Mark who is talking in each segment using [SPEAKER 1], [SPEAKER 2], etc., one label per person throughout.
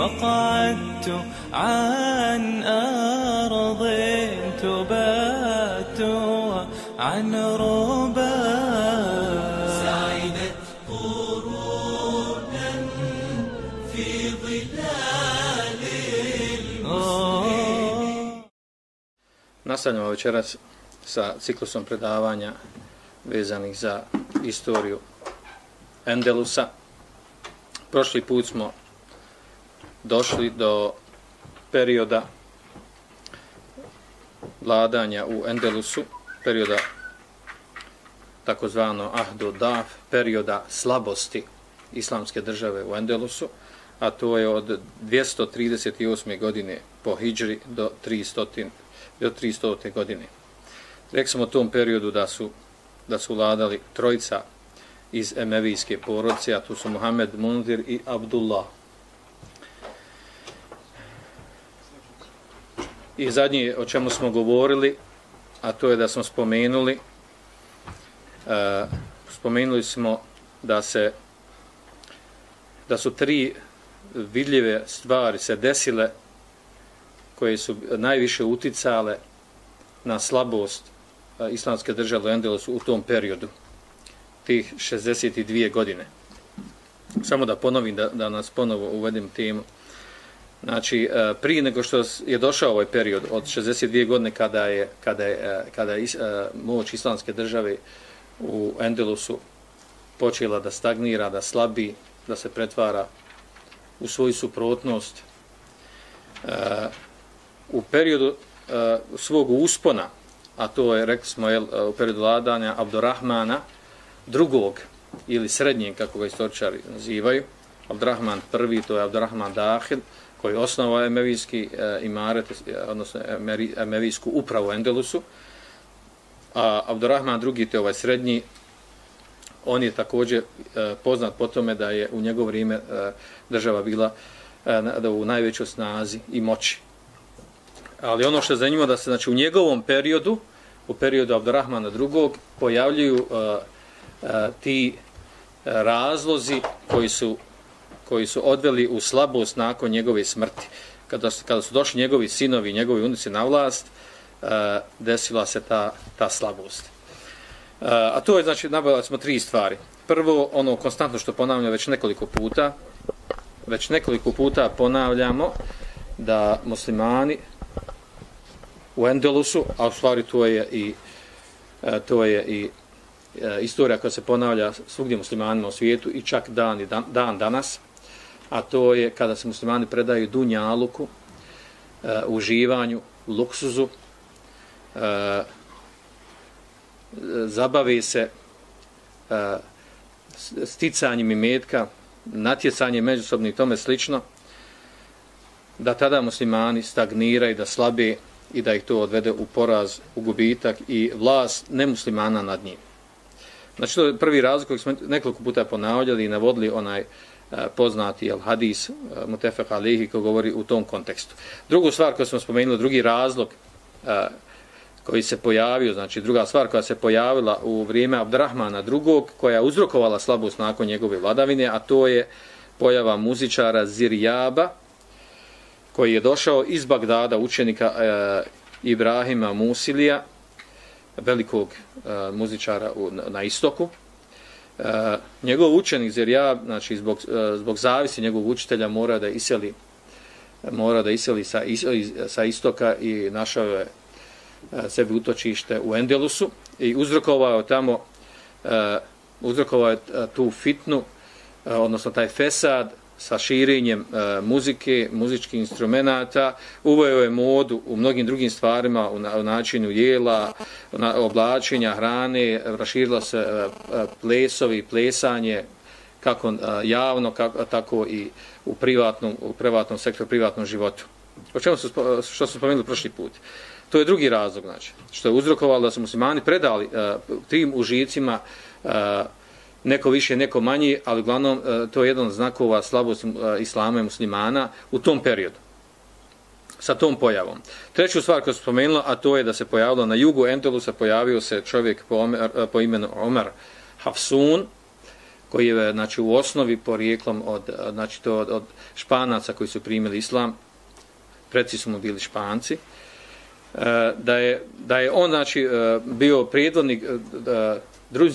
[SPEAKER 1] وقعدت عن أرض تبات عن ربا سعدت قرونا في ظلال المسلمين
[SPEAKER 2] Nastavljamo večeras sa ciklusom predavanja vezanih za istoriju Endelusa. Prošli put smo došli do perioda vladanja u Endelusu, perioda takozvano Ahdo Daf, perioda slabosti islamske države u Endelusu, a to je od 238. godine po Hidžri do 300. do 300. godine. Rekli smo u tom periodu da su da su vladali trojica iz Emevijske porodice, a tu su Muhammed Mundir i Abdullah. I zadnje o čemu smo govorili, a to je da smo spomenuli uh, spomenuli smo da se da su tri vidljive stvari se desile koje su najviše uticale na slabost e, islamske države u Endelosu u tom periodu, tih 62 godine. Samo da ponovim, da, da nas ponovo uvedem temu. Znači, e, prije nego što je došao ovaj period od 62 godine kada je, kada je, e, kada je e, moć islamske države u Endelusu počela da stagnira, da slabi, da se pretvara u svoju suprotnost, u periodu svog uspona, a to je, rekli smo, jel, u periodu vladanja Abdurrahmana, drugog ili srednjeg, kako ga istoričari nazivaju, Abdurrahman prvi, to je Abdurrahman Dahil, koji osnovao emevijski e, eh, imaret, eh, odnosno emevijsku upravu u Endelusu, a Abdurrahman II, te ovaj srednji, on je također e, poznat po tome da je u njegov vrijeme e, država bila e, da u najvećoj snazi i moći. Ali ono što je zanimljivo da se znači u njegovom periodu, u periodu Abdurrahmana II, pojavljuju e, e, ti razlozi koji su koji su odveli u slabost nakon njegove smrti. Kada su, kada su došli njegovi sinovi i njegovi unici na vlast, uh, desila se ta, ta slabost. Uh, a to je, znači, nabavili smo tri stvari. Prvo, ono konstantno što ponavljamo već nekoliko puta, već nekoliko puta ponavljamo da muslimani u Endelusu, a u stvari to je i e, to je i e, istorija koja se ponavlja svugdje muslimanima u svijetu i čak dan, i dan, dan danas, a to je kada se muslimani predaju dunjaluku, e, uživanju, luksuzu, eh, zabavi se eh, sticanjem imetka, natjecanjem međusobno i tome slično, da tada muslimani stagniraju, da slabe i da ih to odvede u poraz, u gubitak i vlast nemuslimana nad njim. Znači to je prvi razlog koji smo nekoliko puta ponavljali i navodili onaj uh, E, poznati jel, hadis e, Mutefek Alihi koji govori u tom kontekstu. Drugu stvar koju smo spomenuli, drugi razlog e, koji se pojavio, znači druga stvar koja se pojavila u vrijeme Abdrahmana drugog, koja je uzrokovala slabost nakon njegove vladavine, a to je pojava muzičara Zirjaba, koji je došao iz Bagdada, učenika e, Ibrahima Musilija, velikog e, muzičara u, na, na istoku. E, njegov učenik ja znači zbog, e, zbog zavisi njegovog učitelja mora da iseli mora da iseli sa, is, sa istoka i našao je e, sebi utočište u Endelusu i uzrokovao tamo e, uzrokovao je tu fitnu, e, odnosno taj fesad, sa širenjem e, muzike, muzičkih instrumenata, uveo je modu u mnogim drugim stvarima, u, na, u načinu jela, na, oblačenja, hrane, raširila se e, e plesovi, plesanje, kako e, javno, kako, tako i u privatnom, u privatnom sektoru, privatnom životu. O čemu su, što smo spomenuli prošli put? To je drugi razlog, znači, što je uzrokovalo da su muslimani predali e, tim užicima e, neko više, neko manji, ali uglavnom e, to je jedan od znakova slabosti e, islama i muslimana u tom periodu sa tom pojavom. Treću stvar koju sam spomenula, a to je da se pojavilo na jugu Endelusa, pojavio se čovjek po, Omer, e, po imenu Omer Hafsun, koji je znači, u osnovi porijeklom od, znači, to od, od španaca koji su primili islam, preci su mu bili španci, da je, da je on znači, bio prijedvodnik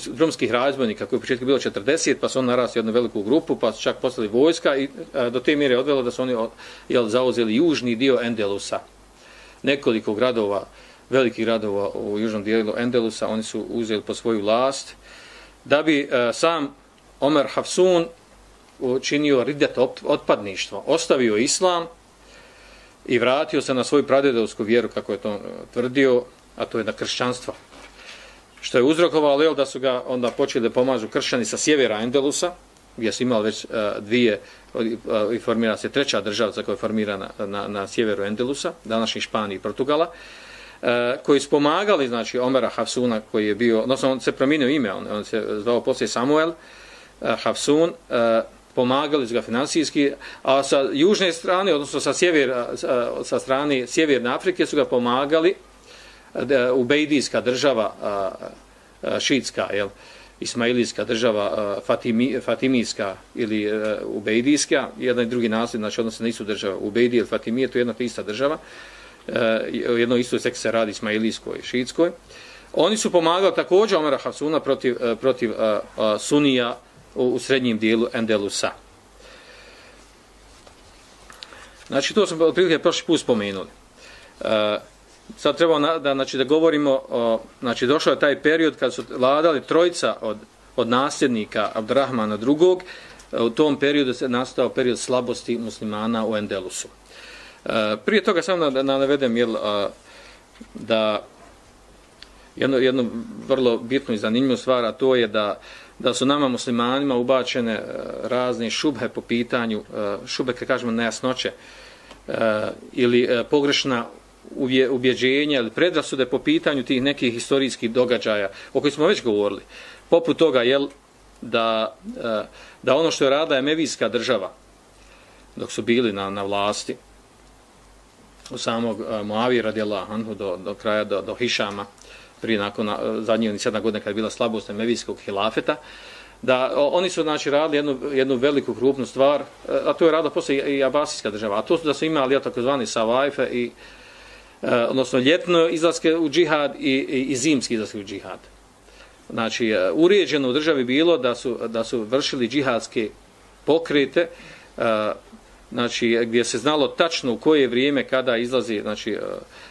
[SPEAKER 2] drumskih razbojnika koji u početku bilo 40, pa su on narasli jednu veliku grupu, pa su čak postali vojska i e, do te mjere odvelo da su oni jel, zauzeli južni dio Endelusa. Nekoliko gradova, velikih gradova u južnom dijelu Endelusa, oni su uzeli po svoju vlast, da bi e, sam Omer Hafsun učinio ridet otpadništvo, ostavio islam i vratio se na svoju pradedovsku vjeru, kako je to e, tvrdio, a to je na kršćanstvo. Što je uzrokovalo, jel, da su ga onda počeli da pomažu kršćani sa sjevera Endelusa, gdje su imali već uh, dvije, uh, i formira se treća država koja je formirana na, na, sjeveru Endelusa, današnji Španiji i Portugala, uh, koji su pomagali, znači, Omera Hafsuna, koji je bio, odnosno on se promijenio ime, on, on se zvao poslije Samuel, uh, Hafsun, uh, pomagali su ga financijski, a sa južne strane, odnosno sa, sjever, sa, sa strane sjeverne Afrike su ga pomagali ubejdijska država uh, šitska, jel, ismailijska država Fatimi, Fatimijska ili e, ubejdijska, jedan i drugi nasled, znači odnosno nisu država Ubejdije ili Fatimije, to je jedna ista država, e, jedno isto sek se radi ismailijskoj i šitskoj. Oni su pomagali također Omera Hafsuna protiv, e, protiv Sunija u, u dijelu Endelusa. Znači, to smo otprilike prošli put spomenuli. Sad treba na, da, znači, da govorimo, o, znači, došao je taj period kad su vladali trojica od, od nasljednika Abdrahmana II. E, u tom periodu se nastao period slabosti muslimana u Endelusu. E, prije toga samo da, da navedem jel, a, da jedno, jedno vrlo bitno i zanimljivo stvar, a to je da da su nama muslimanima ubačene e, razne šubhe po pitanju, e, šubhe, kažemo, nejasnoće, ili pogrešna ubjeđenja ili predrasude po pitanju tih nekih historijskih događaja o kojih smo već govorili. Poput toga, jel, da, e, da ono što je rada Emevijska država, dok su bili na, na vlasti, u samog e, Moavi radijela Anhu do, do kraja, do, do Hišama, prije nakon e, zadnjih ni sedam godina kad je bila slabost Emevijskog hilafeta, da oni su znači radili jednu, jednu veliku krupnu stvar, a to je radila posle i Abasijska država, a to su da su imali ja, takozvani savajfe i E, odnosno ljetno izlaske u džihad i, i, i zimski izlaske u džihad. Znači, e, uređeno u državi bilo da su, da su vršili džihadske pokrete, e, znači, gdje se znalo tačno u koje vrijeme kada izlazi znači,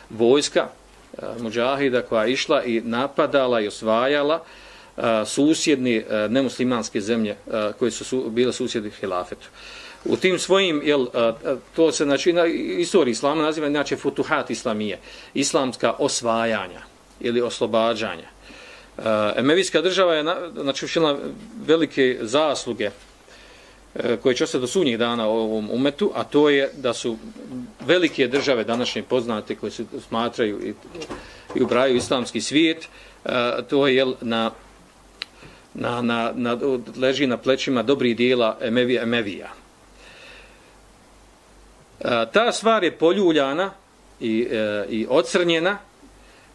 [SPEAKER 2] vojska, muđahida koja je išla i napadala i osvajala susjedni nemuslimanske zemlje koje su, su bile susjedni hilafetu. U tim svojim, jel, to se znači, na istoriji islama naziva inače futuhat islamije, islamska osvajanja ili oslobađanja. Emevijska država je znači, učinila velike zasluge e, koje će ostati do sunnjih dana u ovom umetu, a to je da su velike države današnje poznate koje se smatraju i, i ubraju islamski svijet, e, to je na, na, na, na, leži na plećima dobri dijela Emevija. Emevija. E, ta stvar je poljuljana i, e, i ocrnjena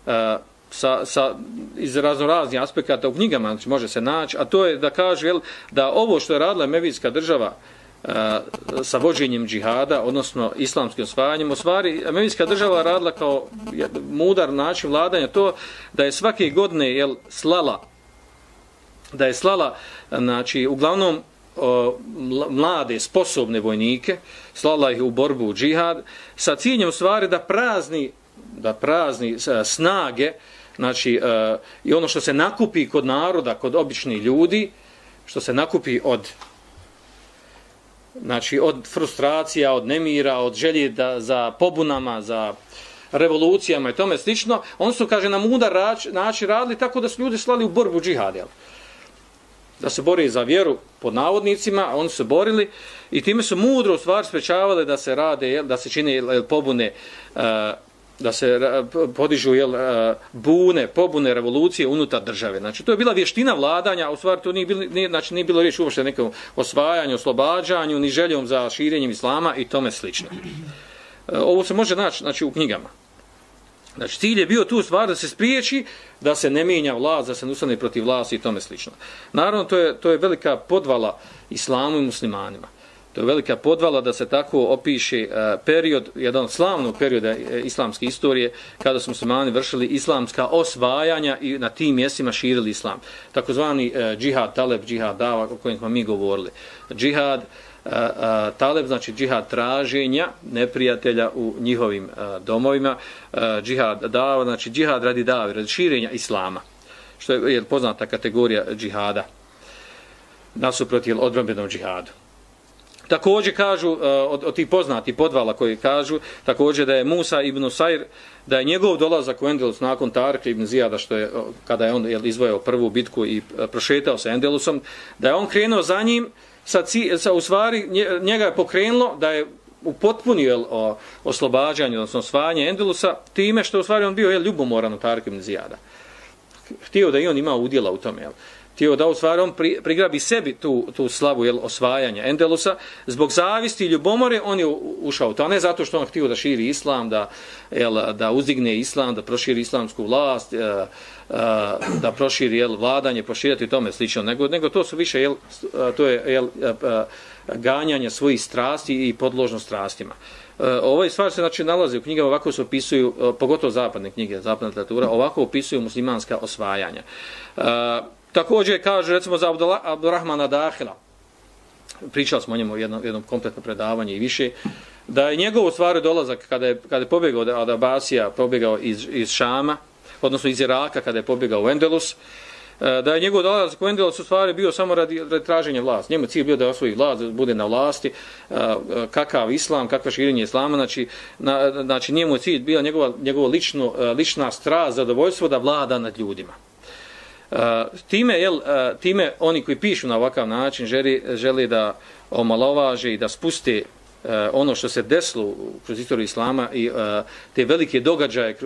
[SPEAKER 2] e, sa, sa, iz raznoraznih aspekata u knjigama znači može se naći, a to je da kaže jel, da ovo što je radila Mevijska država e, sa vođenjem džihada, odnosno islamskim osvajanjem, u stvari Mevijska država radila kao mudar način vladanja. To da je svake godine jel, slala da je slala znači, uglavnom mlade, sposobne vojnike, slala ih u borbu u džihad, sa ciljem stvari da prazni da prazni snage znači i ono što se nakupi kod naroda, kod običnih ljudi, što se nakupi od znači od frustracija, od nemira, od želje da, za pobunama, za revolucijama i tome slično, on su, kaže, na mudar način radili tako da su ljudi slali u borbu džihad, jel? Da se bori za vjeru pod navodnicima, oni su borili i time su mudro u stvari sprečavali da se rade, da se čine jel, pobune, eh, da se podižu jel, eh, bune, pobune, revolucije unutar države. Znači, to je bila vještina vladanja, u stvari to nije bilo, nije, znači, nije bilo riječ uopšte nekom osvajanju, oslobađanju, ni željom za širenjem islama i tome slično. Eh, ovo se može naći znači, u knjigama. Znači, cilj je bio tu stvar da se spriječi, da se ne mijenja vlast, da se ne ustane protiv vlasti i tome slično. Naravno, to je, to je velika podvala islamu i muslimanima. To je velika podvala da se tako opiše eh, period, jedan slavnog perioda eh, islamske istorije, kada su muslimani vršili islamska osvajanja i na tim mjestima širili islam. Takozvani eh, džihad taleb, džihad dava, o kojem smo mi govorili. Džihad a, a, taleb, znači džihad traženja neprijatelja u njihovim domovima. Džihad dava, znači džihad radi dave, radi širenja islama. Što je, je poznata kategorija džihada nasuprot odbranbenom džihadu. Također kažu, od, od tih poznati podvala koji kažu, također da je Musa ibn Sair, da je njegov dolazak u Endelus nakon Tarka ibn Zijada, što je, kada je on je izvojao prvu bitku i prošetao sa Endelusom, da je on krenuo za njim, sa, sa u stvari njega je pokrenulo da je upotpunio jel, o oslobađanju, odnosno osvajanje Endelusa, time što u stvari on bio je ljubomoran u Tarka ibn Zijada. Htio da i on ima udjela u tome. Jel htio da u stvari on pri, prigrabi sebi tu, tu slavu jel, osvajanja Endelusa, zbog zavisti i ljubomore on je ušao to, a ne zato što on htio da širi islam, da, jel, da uzdigne islam, da proširi islamsku vlast, jel, da proširi jel, vladanje, proširati tome slično, nego, nego to su više jel, to je jel, ganjanje svojih strasti i podložnost strastima. E, Ovo stvar se znači nalazi u knjigama, ovako se opisuju, e, pogotovo zapadne knjige, zapadna literatura, ovako opisuju muslimanska osvajanja. E, također kaže recimo za Abdurrahmana Dahila, pričali smo o njemu jedno, jednom kompletno predavanje i više, da je njegov u stvari dolazak kada je, kada je pobjegao od Abasija, pobjegao iz, iz Šama, odnosno iz Iraka kada je pobjegao u Endelus, e, da je njegov dolazak u Endelus u stvari bio samo radi, radi traženja vlast. Njemu cilj bio da osvoji vlast, da bude na vlasti, e, e, kakav islam, kakva širenje islama, znači, na, znači njemu je cilj bio njegova, njegova lično, lična strast, zadovoljstvo da vlada nad ljudima. Uh, time, jel, uh, time oni koji pišu na ovakav način želi, želi da omalovaže i da spuste E, ono što se desilo kroz istoriju Islama i e, te velike događaje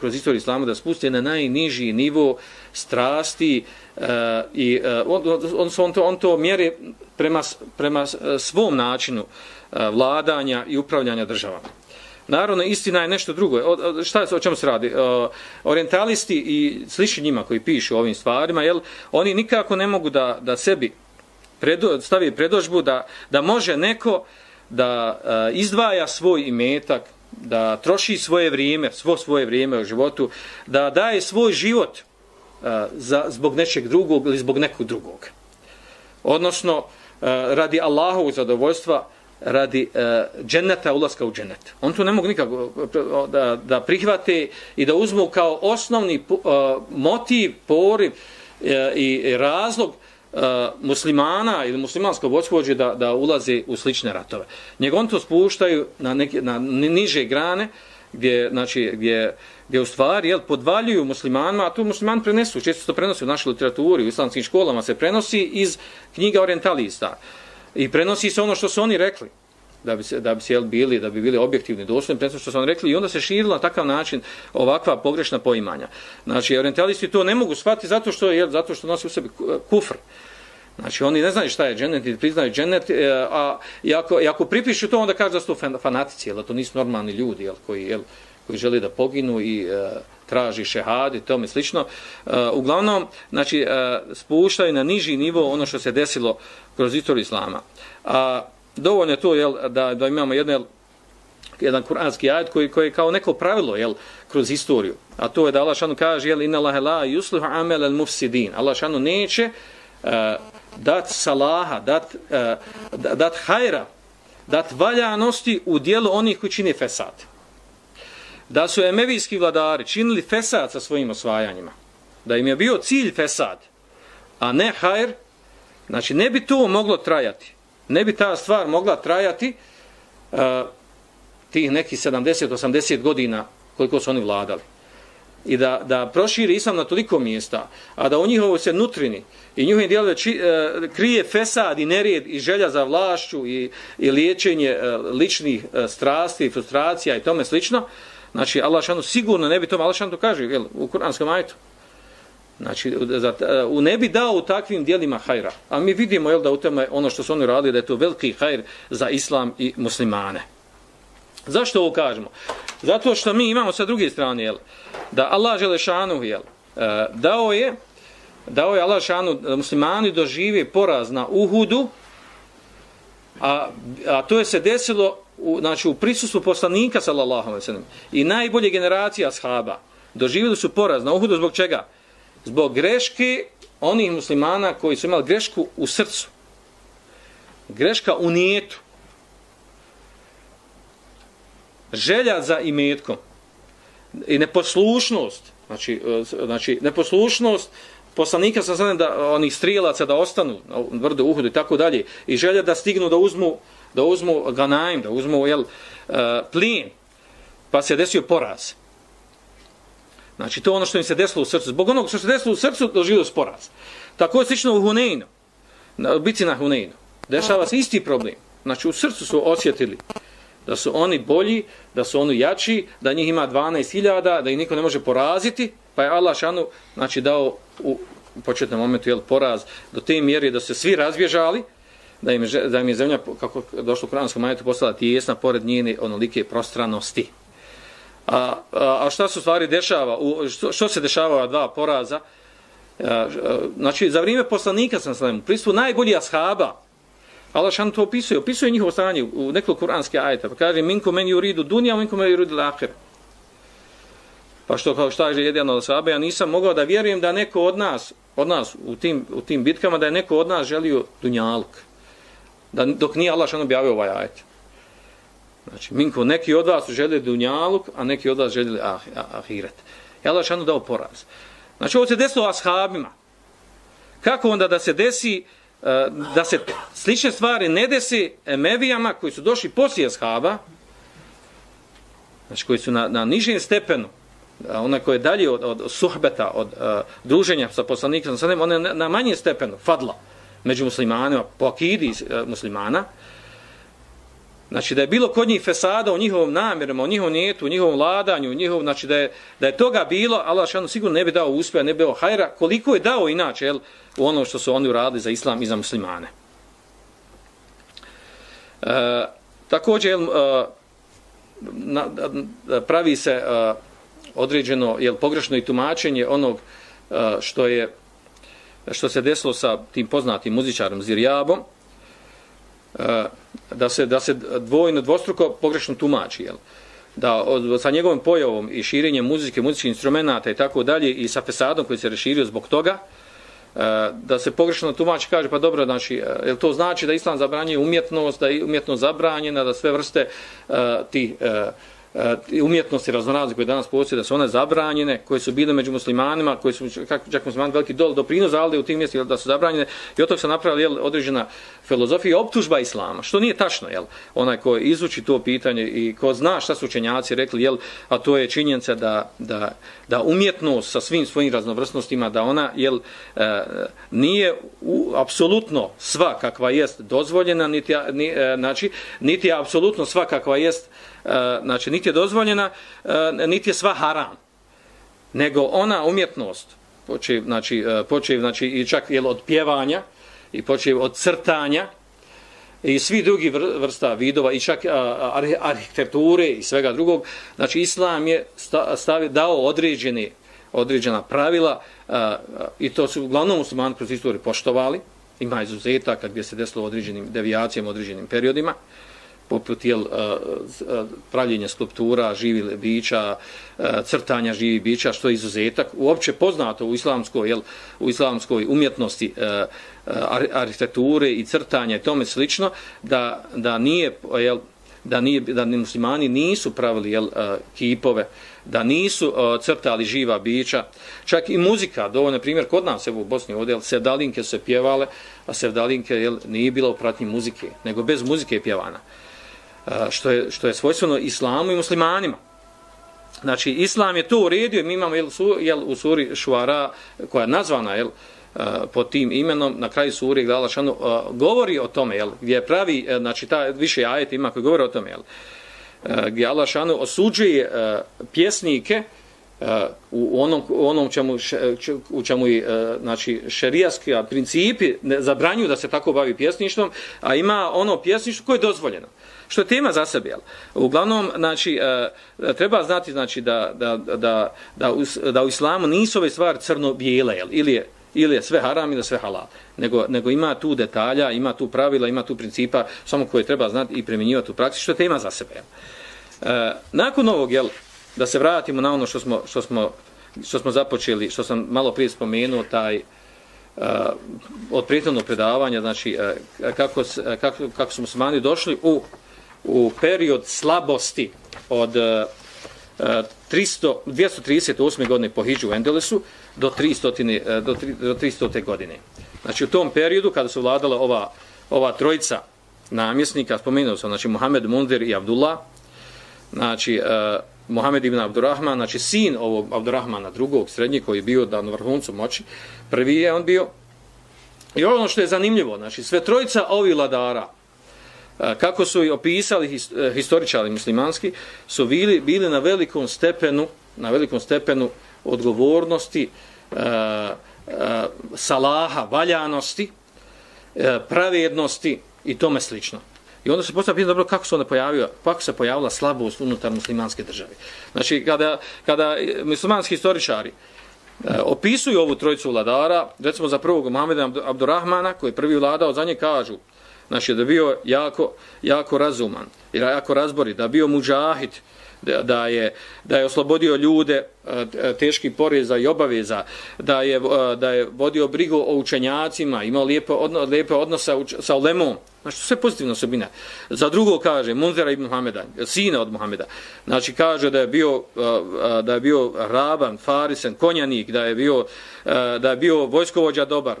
[SPEAKER 2] kroz istoriju Islama da spuste na najniži nivo strasti e, i on, on, on, to, on to mjeri prema, prema svom načinu vladanja i upravljanja državama. Naravno, istina je nešto drugo. O, šta, o čemu se radi? O, orientalisti i slični njima koji pišu o ovim stvarima, jel, oni nikako ne mogu da, da sebi predo, stavi predožbu da, da može neko da e, izdvaja svoj imetak, da troši svoje vrijeme, svo svoje vrijeme u životu, da daje svoj život e, za, zbog nečeg drugog ili zbog nekog drugog. Odnosno, e, radi Allahovog zadovoljstva, radi e, dženeta, ulaska u dženet. On to ne mogu nikako da, da prihvate i da uzmu kao osnovni e, motiv, poriv e, i razlog E, muslimana ili muslimansko vođe da, da ulaze u slične ratove. Njeg on to spuštaju na, neke, na niže grane gdje, znači, gdje, gdje u stvari jel, podvaljuju muslimanima, a to musliman prenesu, često to prenosi u našoj literaturi, u islamskim školama se prenosi iz knjiga orientalista. I prenosi se ono što su oni rekli da bi se da bi se bili da bi bili objektivni doslovni predstavno što su oni rekli i onda se širila na takav način ovakva pogrešna poimanja. Znači orientalisti to ne mogu shvatiti zato što je zato što nosi u sebi kufr. Znači oni ne znaju šta je džennet i priznaju džennet, e, a i ako, i ako pripišu to onda kaže da su to fanatici, jel, to nisu normalni ljudi jel, koji, jel, koji žele da poginu i e, traži šehad i tome slično. E, uglavnom, znači, e, spuštaju na niži nivo ono što se desilo kroz istoriju Islama. A dovoljno je to jel, da, da imamo jedan, jedan kuranski ajet koji, koji je kao neko pravilo jel, kroz historiju. A to je da Allah šanu kaže jel, inna lahe la yuslihu amel al mufsidin. Allah šanu neće uh, dat salaha, dat, uh, dat hajra, dat valjanosti u dijelu onih koji čini fesad. Da su emevijski vladari činili fesad sa svojim osvajanjima, da im je bio cilj fesad, a ne hajr, znači ne bi to moglo trajati ne bi ta stvar mogla trajati uh, tih nekih 70-80 godina koliko su oni vladali. I da, da proširi islam na toliko mjesta, a da u njihovoj se nutrini i njihovim dijelove či, uh, krije fesad i nerijed i želja za vlašću i, i liječenje uh, ličnih uh, strasti, frustracija i tome slično, znači Allah šanu sigurno ne bi to, Allah šanu to kaže jel, u kuranskom ajtu. Znači, za, e, u ne bi dao u takvim dijelima hajra. A mi vidimo jel, da u tome ono što su oni radili, da je to veliki hajr za islam i muslimane. Zašto ovo kažemo? Zato što mi imamo sa druge strane, jel, da Allah Želešanu jel, e, dao je dao je Allah Želešanu da muslimani dožive poraz na Uhudu, a, a to je se desilo u, znači, u prisustvu poslanika sallallahu alejhi ve sellem i najbolje generacija ashaba doživjeli su poraz na Uhudu zbog čega? Zbog greške onih muslimana koji su imali grešku u srcu. Greška u nijetu. Želja za imetkom. I neposlušnost. Znači, e, znači neposlušnost poslanika sa zanem da onih strijelaca da ostanu na vrdu Uhudu i tako dalje. I želja da stignu da uzmu da uzmu ganaim, da uzmu jel, e, plin. Pa se desio poraz. Znači, to je ono što im se desilo u srcu. Zbog onog što se desilo u srcu, doživio sporaz. Tako je slično u Huneinu. Na, bici na Huneinu. Dešava se isti problem. Znači, u srcu su osjetili da su oni bolji, da su oni jači, da njih ima 12.000, da ih niko ne može poraziti, pa je Allah šanu znači, dao u početnom momentu jel, poraz do te mjeri da se svi razbježali, da im, je, da im je zemlja, kako došlo u Kuranskom majetu, postala tijesna pored njene onolike prostranosti. A, a, a šta se u stvari dešava? U, što, što se dešava dva poraza? A, a, znači, za vrijeme poslanika sam slavim, prisutu najbolji ashaba, Allah šan to opisuje, opisuje njihovo stanje u nekoliko kuranske ajeta, pa kaže, minko meni uridu dunja, minko meni uridu lahir. Pa što kao šta je jedan od ashaba, ja nisam mogao da vjerujem da neko od nas, od nas u tim, u tim bitkama, da je neko od nas želio dunjaluk. Da, dok nije Allah šan objavio ovaj ajet. Znači, minko, neki od vas žele dunjaluk, a neki od vas željeli ah, ah, ahiret. Je Allah šanu dao poraz. Znači, ovo se desilo ashabima. Kako onda da se desi, eh, da se slične stvari ne desi emevijama koji su došli poslije ashaba, znači koji su na, na nižem stepenu, ona koja je dalje od, od suhbeta, od uh, druženja sa poslanikom, ona je na, na manjem stepenu, fadla, među muslimanima, po akidi uh, muslimana, Znači da je bilo kod njih fesada u njihovom namjerama, u njihovom nijetu, u njihovom vladanju, u njihovom, znači da je, da je toga bilo, Allah šanu sigurno ne bi dao uspjeha, ne bi dao hajra, koliko je dao inače jel, u ono što su oni uradili za islam i za muslimane. E, također, jel, e, na, e, pravi se e, određeno jel, pogrešno i tumačenje onog e, što je što se desilo sa tim poznatim muzičarom Zirjabom, e, da se da se dvojno dvostruko pogrešno tumači jel? Da od, sa njegovim pojavom i širenjem muzike muzičkih instrumenata i tako dalje i sa fesadom koji se reširio zbog toga e, da se pogrešno tumači kaže pa dobro znači e, jel to znači da islam zabranjuje umjetnost da je umjetnost zabranjena da sve vrste uh, ti uh, E, umjetnosti raznorazne koje danas postoje da su one zabranjene, koje su bile među muslimanima, koje su kako čak muslimani veliki dol doprinos alde u tim mjestima da su zabranjene i od toga se napravila jel, određena filozofija optužba islama, što nije tačno, jel? Onaj ko izuči to pitanje i ko zna šta su učenjaci rekli, jel, a to je činjenica da, da, da umjetnost sa svim svojim raznovrsnostima da ona, jel, e, nije u, apsolutno sva kakva jest dozvoljena, niti, ni, e, znači, niti je apsolutno sva kakva jest E, E, znači niti je dozvoljena, e, niti je sva haram. Nego ona umjetnost, počev, znači, e, počev, znači i čak jel, od pjevanja, i počev od crtanja, i svi drugi vrsta vidova, i čak arhitekture i svega drugog, znači islam je stavi, dao određene, određena pravila, i to su uglavnom muslimani kroz istoriju poštovali, ima izuzetaka gdje se desilo određenim devijacijama, određenim periodima, poput jel, pravljenja skulptura, živi bića, crtanja živi bića, što je izuzetak. Uopće poznato u islamskoj, jel, u islamskoj umjetnosti e, arhitekture i crtanja i tome slično, da, da nije jel, da, nije, da muslimani nisu pravili jel, e, kipove, da nisu uh, crtali živa bića. Čak i muzika, dovoljno primjer, kod nas evo, u Bosni ovdje, sevdalinke se pjevale, a sevdalinke jel, nije bila u pratnji muzike, nego bez muzike je pjevana. Što, je, što je svojstveno islamu i muslimanima. Znači, islam je to uredio, mi imamo jel, su, jel, u suri Šuara, koja je nazvana, jel, pod tim imenom na kraju sure gdje Allah govori o tome jel gdje pravi e, znači ta više ajet ima koji govori o tome jel e, gdje Allah šanu osuđuje e, pjesnike u onom u onom čemu u čemu i znači šerijaski principi ne zabranjuju da se tako bavi pjesništvom a ima ono pjesništvo koje je dozvoljeno što je tema za sebe jel uglavnom znači e, e, treba znati znači da da da da u, da u islamu nisu ove stvari crno bijele jel ili je ili je sve haram ili sve halal. Nego, nego ima tu detalja, ima tu pravila, ima tu principa, samo koje treba znati i primjenjivati u praksi, što je tema za sebe. E, nakon ovog, jel, da se vratimo na ono što smo, što smo, što smo započeli, što sam malo prije spomenuo, taj uh, od prethodnog predavanja, znači uh, kako, kako, kako smo smani došli u, u period slabosti od e, e, 300, 238. godine po Hidžu u Endelesu do 300, e, do, do 300. godine. Znači u tom periodu kada su vladala ova, ova trojica namjesnika, spomenuo sam, znači Muhammed Mundir i Abdullah, znači eh, Muhammed ibn Abdurrahman, znači sin ovog Abdurrahmana drugog, srednjeg koji je bio dan vrhuncu moći, prvi je on bio. I ono što je zanimljivo, znači sve trojica ovih vladara, kako su i opisali his, e, historičari muslimanski, su bili, bili na velikom stepenu, na velikom stepenu odgovornosti, e, e, salaha, valjanosti, e, pravednosti i tome slično. I onda se postavlja pitanje, dobro, kako se onda pojavio, kako se pojavila slabost unutar muslimanske države. Znači, kada, kada muslimanski historičari e, opisuju ovu trojicu vladara, recimo za prvog Mohameda Abdurrahmana, koji je prvi vladao, za nje kažu, znači da bio jako, jako razuman, i jako razborit, da bio muđahid, da, da, je, da je oslobodio ljude e, e, teški poreza i obaveza, da je, e, da je vodio brigu o učenjacima, imao lijepo, odno, lijepo odnosa sa ulemom, znači sve pozitivno osobine. Za drugo kaže, Munzera ibn Muhameda, sina od Muhameda, znači kaže da je bio, da je bio raban, farisen, konjanik, da je bio, da je bio vojskovođa dobar,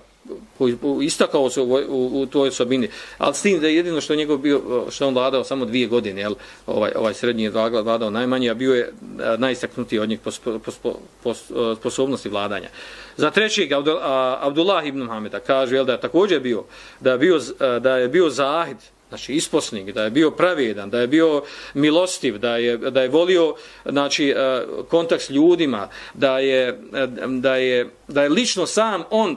[SPEAKER 2] istakao se u, u, u toj osobini, ali s tim da je jedino što njegov bio, što on vladao samo dvije godine, jel, ovaj, ovaj srednji je vladao najmanje, a bio je najistaknutiji od njih po, po, po, po sposobnosti vladanja. Za trećeg, Abdullah ibn Muhameda kaže jel, da je također bio, da je bio, da je bio zahid, znači isposnik, da je bio pravedan, da je bio milostiv, da je, da je volio znači, kontakt s ljudima, da je, da je, da je lično sam on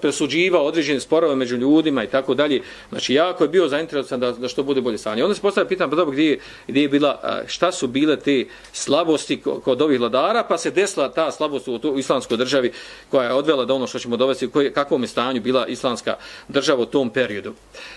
[SPEAKER 2] presuđivao određene sporove među ljudima i tako dalje. Znači, jako je bio zainteresovan da, da što bude bolje stanje. Onda se postavlja pitanje, pa dobro, gdje, gdje je bila, šta su bile te slabosti kod ovih vladara, pa se desila ta slabost u, u islamskoj državi koja je odvela do ono što ćemo dovesti, koji, kakvom je stanju bila islamska država u tom periodu.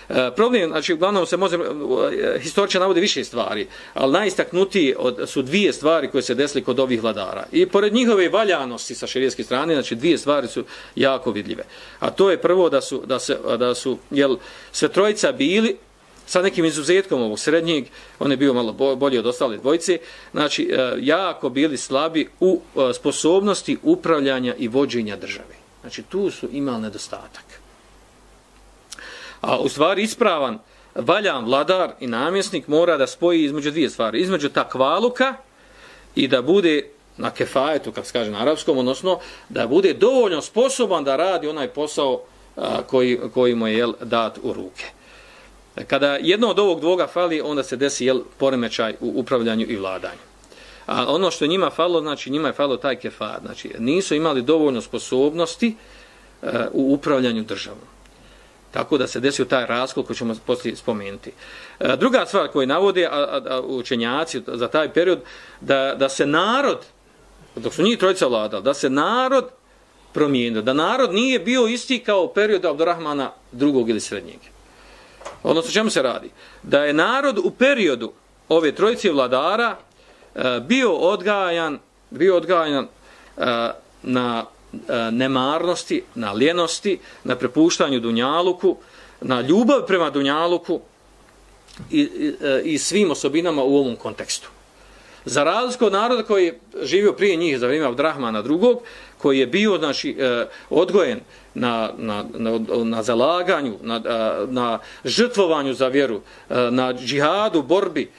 [SPEAKER 2] E, problem, znači, uglavnom se može, e, historiča navodi više stvari, ali najistaknutiji od, su dvije stvari koje se desili kod ovih vladara. I pored njihove valjanosti sa širijeske strane, znači, dvije stvari su jako vidljive. A to je prvo da su, da se, da su jel, sve trojica bili sa nekim izuzetkom ovog srednjeg, on je bio malo bolji od ostale dvojice, znači e, jako bili slabi u e, sposobnosti upravljanja i vođenja države. Znači tu su imali nedostatak. A u stvari ispravan, valjan vladar i namjesnik mora da spoji između dvije stvari. Između takvaluka i da bude na kefajetu, kako se kaže na arapskom, odnosno da bude dovoljno sposoban da radi onaj posao a, koji, koji mu je jel, dat u ruke. E, kada jedno od ovog dvoga fali, onda se desi jel, poremećaj u upravljanju i vladanju. A ono što njima falo, znači njima je falo taj kefat, znači nisu imali dovoljno sposobnosti a, u upravljanju državom. Tako da se desio taj raskol koji ćemo poslije spomenuti. E, druga stvar koju navode a, a, učenjaci za taj period, da, da se narod, dok su njih trojica vladali, da se narod promijenio, da narod nije bio isti kao u periodu Abdurrahmana drugog ili srednjeg. Odnosno, čemu se radi? Da je narod u periodu ove trojice vladara e, bio odgajan, bio odgajan e, na e, nemarnosti, na ljenosti, na prepuštanju Dunjaluku, na ljubav prema Dunjaluku, i, i, i svim osobinama u ovom kontekstu. Za razliku od naroda koji je živio prije njih za vrijeme Abdrahmana drugog, koji je bio znači, e, odgojen na, na, na, na zalaganju, na, e, na žrtvovanju za vjeru, e, na džihadu, borbi,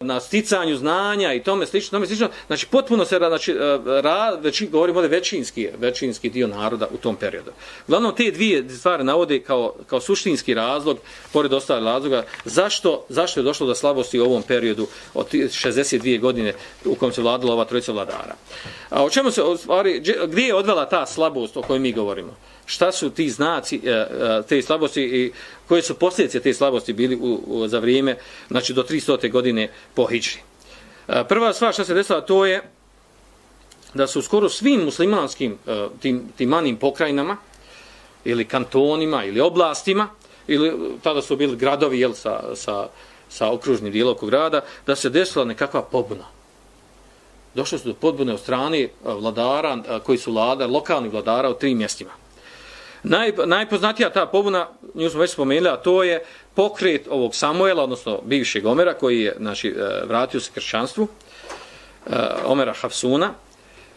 [SPEAKER 2] na sticanju znanja i tome slično, tome slično. Znači, potpuno se, znači, eh, ra, veći, govorimo ovdje većinski, većinski dio naroda u tom periodu. Glavno, te dvije stvari navode kao, kao suštinski razlog, pored ostale razloga, zašto, zašto je došlo do slabosti u ovom periodu od 62 godine u kojem se vladala ova trojica vladara. A o čemu se, o stvari, gdje je odvela ta slabost o kojoj mi govorimo? Šta su ti znaci e, e, te slabosti i koje su posljedice te slabosti bili u, u, za vrijeme, znači do 300. godine po Hidžri. E, prva stvar što se desila to je da su skoro svim muslimanskim tim, tim manim pokrajinama ili kantonima ili oblastima ili tada su bili gradovi jel, sa, sa, sa okružnim dijelom grada, da se desila nekakva pobuna. Došlo su do podbune od strane vladara koji su vladar, lokalni vladara u tri mjestima. Naj, najpoznatija ta pobuna, nju smo već spomenuli, a to je pokret ovog Samuela, odnosno bivšeg Omera, koji je znači, e, vratio se kršćanstvu, e, Omera Hafsuna.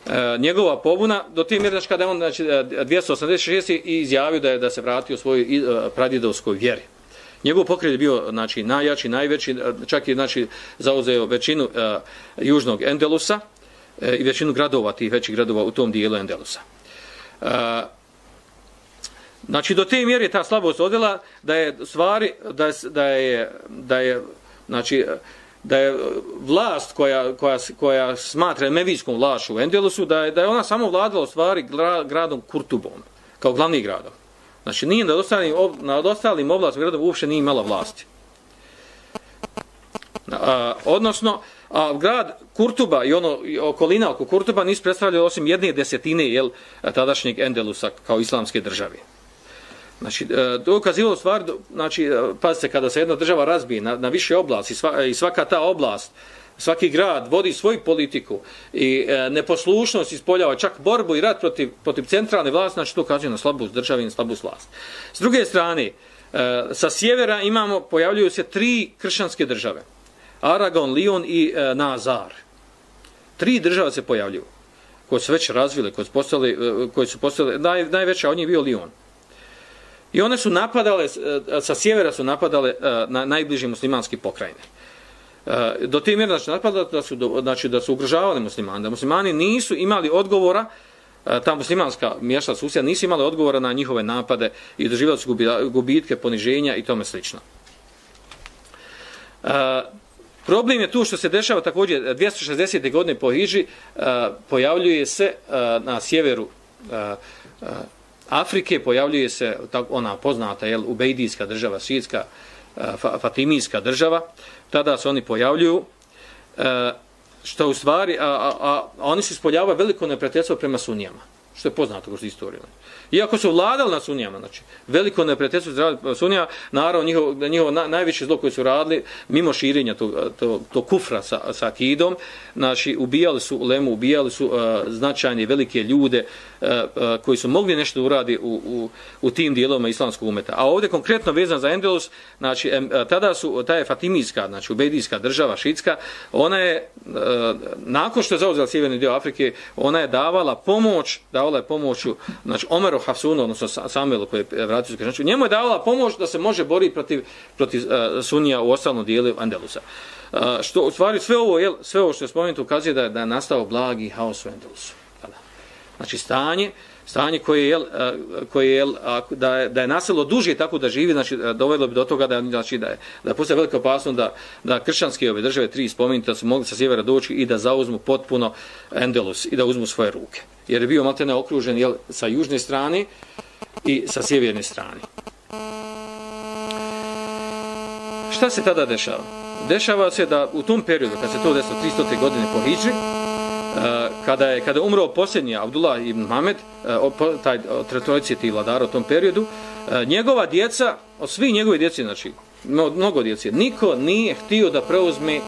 [SPEAKER 2] E, njegova pobuna, do tije mjere, znači, kada je on znači, 286. i izjavio da je da se vratio svojoj pradjedovskoj vjeri. Njegov pokret je bio znači, najjači, najveći, čak je znači, zauzeo većinu uh, južnog Endelusa uh, i većinu gradova, tih većih gradova u tom dijelu Endelusa. Uh, Znači, do te mjere ta slabost odjela da je stvari, da je, da je, da je, znači, da je vlast koja, koja, koja smatra mevijskom vlašu u Endelusu, da je, da je ona samo vladala u stvari gradom Kurtubom, kao glavni gradom. Znači, nije na ostalim, na ostalim oblastima gradom uopšte nije imala vlasti. A, odnosno, a grad Kurtuba i ono i okolina oko Kurtuba nisu predstavljali osim jedne desetine jel, tadašnjeg Endelusa kao islamske države. Znači, e, stvar, znači, e, pazite, kada se jedna država razbije na, na više oblasti e, i svaka ta oblast, svaki grad vodi svoju politiku i e, neposlušnost ispoljava čak borbu i rat protiv, protiv centralne vlasti, znači to ukazuje na slabu državu i na slabu vlast. S druge strane, e, sa sjevera imamo, pojavljuju se tri kršćanske države. Aragon, Lion i e, Nazar. Tri države se pojavljuju koje su već razvile, koje su postale, e, koje su postale naj, najveća od njih bio Lion. I one su napadale, e, sa sjevera su napadale e, na najbliži muslimanski pokrajine. E, do te mjere znači, napadale da su, znači, da su ugrožavali muslimani. Da muslimani nisu imali odgovora, ta muslimanska mješta susjeda nisu imali odgovora na njihove napade i doživjeli su gubitke, poniženja i tome slično. Problem je tu što se dešava također 260. godine po Hiži, pojavljuje se na sjeveru Afrike pojavljuje se ona poznata jel, ubejdijska država, šiitska, e, fatimijska država. Tada se oni pojavljuju, e, što u stvari, a, a, a oni se ispoljavaju veliko neprijateljstvo prema sunijama, što je poznato kroz istoriju. Znači. Iako su vladali na sunijama, znači, veliko neprijateljstvo sunija, naravno, njihovo, njihovo na, najveće zlo koje su radili, mimo širenja tog, to, to kufra sa, sa akidom, znači, ubijali su lemu, ubijali su uh, značajne velike ljude, uh, uh, koji su mogli nešto uradi u, u, u tim dijelovima islamskog umeta. A ovdje konkretno vezan za Endelus, znači, em, tada su, ta je Fatimijska, znači, ubedijska država, šitska, ona je, uh, nakon što je zauzela sjeverni dio Afrike, ona je davala pomoć, davala je pomoću, znači, Omeru Hafsunu, odnosno Samuelu koji je vratio kršćanstvo, znači, njemu je davala pomoć da se može boriti protiv, protiv uh, Sunija u ostalom dijelu Andalusa. Uh, što, u stvari, sve ovo, jel, sve ovo što je spomenuto ukazuje da da je nastao blagi haos u Andalusu. Znači, stanje, stanje koje je, koje je, da, je, da je naselo duže tako da živi, znači, dovelo bi do toga da, znači, da je, da postoje velika opasnost da, da kršćanske ove države, tri spomenuti, da su mogli sa sjevera doći i da zauzmu potpuno Endelus i da uzmu svoje ruke jer je bio maltene okružen jel, sa južne strane i sa sjeverne strane. Šta se tada dešava? Dešava se da u tom periodu, kad se to desilo 300. godine po Hidži, Eh, kada je kada je umro posljednji Abdullah ibn Mamed, eh, taj tretrojici ti vladar u tom periodu, eh, njegova djeca, od svih njegove djece, znači, mnogo djece, niko nije htio da preuzme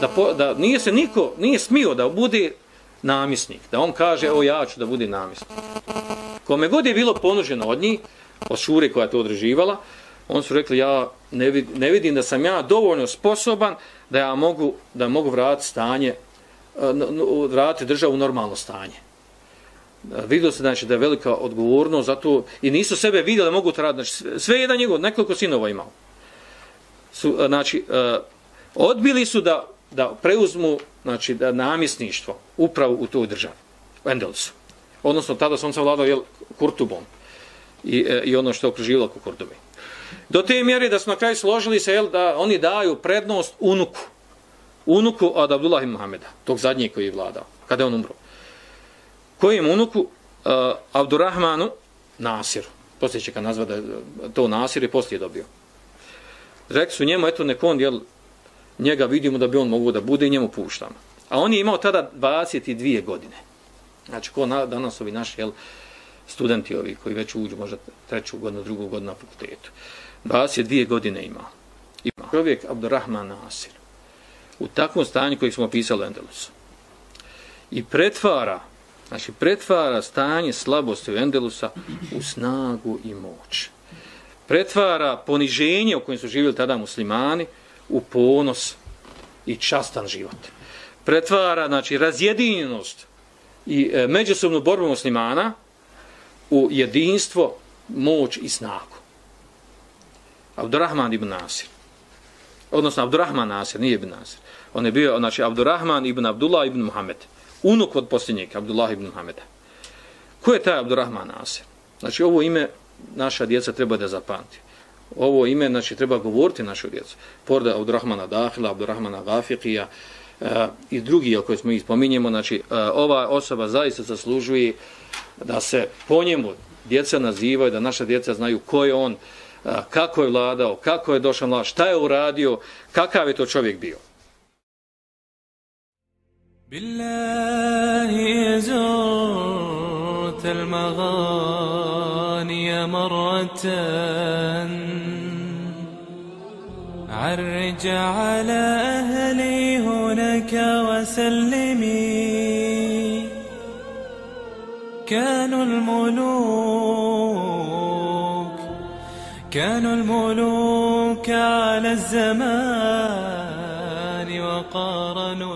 [SPEAKER 2] da, da nije se niko nije smio da bude namisnik, da on kaže, o ja ću da budem namisnik. Kome god je bilo ponuženo od njih, od šure koja je to odreživala, On su rekli, ja ne, vid, ne vidim da sam ja dovoljno sposoban da ja mogu, da mogu vratiti stanje, vratiti državu u normalno stanje. Vidio se znači, da je velika odgovornost zato i nisu sebe vidjeli mogu to raditi. Znači, sve jedan njegov, nekoliko sinova imao. Su, znači, odbili su da, da preuzmu znači, da namjesništvo upravo u toj državi, u Endelsu. Odnosno, tada sam se vladao jel, Kurtubom i, e, i ono što je okruživalo ko Kurtubi. Do te mjere da su na kraju složili se jel, da oni daju prednost unuku. Unuku od Abdullah i Muhameda, tog zadnjeg koji je vladao, kada je on umro. Kojem unuku? Uh, Abdurrahmanu Nasiru. Poslije će ga nazva da to Nasir i poslije dobio. Rekli su njemu, eto nek on, jel, njega vidimo da bi on mogu da bude i njemu puštamo. A on je imao tada 22 godine. Znači, ko na, danas ovi naši jel, studenti ovi koji već uđu možda treću godinu, drugu godinu na fakultetu. 22 godine imao. Ima čovjek Abdurrahman Nasir. U takvom stanju koji smo opisali u Endelusu. I pretvara, znači pretvara stanje slabosti u Endelusa u snagu i moć. Pretvara poniženje u kojem su živjeli tada muslimani u ponos i častan život. Pretvara, znači, razjedinjenost i e, međusobnu borbu muslimana u jedinstvo, moć i snagu. Abdurrahman ibn Nasir. Odnosno, Abdurrahman Nasir, nije ibn Nasir. On je bio, znači, Abdurrahman ibn Abdullah ibn Muhammed. Unuk od posljednjeg, Abdullah ibn Muhammeda. Ko je taj Abdurrahman Asir? Znači, ovo ime naša djeca treba da zapamti. Ovo ime, znači, treba govoriti našoj djecu. Porda Abdurrahmana Dahila, Abdurrahmana Gafiqija e, eh, i drugi, koje smo ih spominjemo, znači, e, ova osoba zaista zaslužuje da se po njemu djeca nazivaju, da naša djeca znaju ko je on, eh, kako je vladao, kako je došao vlad, šta je uradio, kakav je to čovjek bio. Billahi zurt al-maghani maratan عرج على أهلي هناك وسلمي. كانوا الملوك كانوا الملوك على الزمان وقارنوا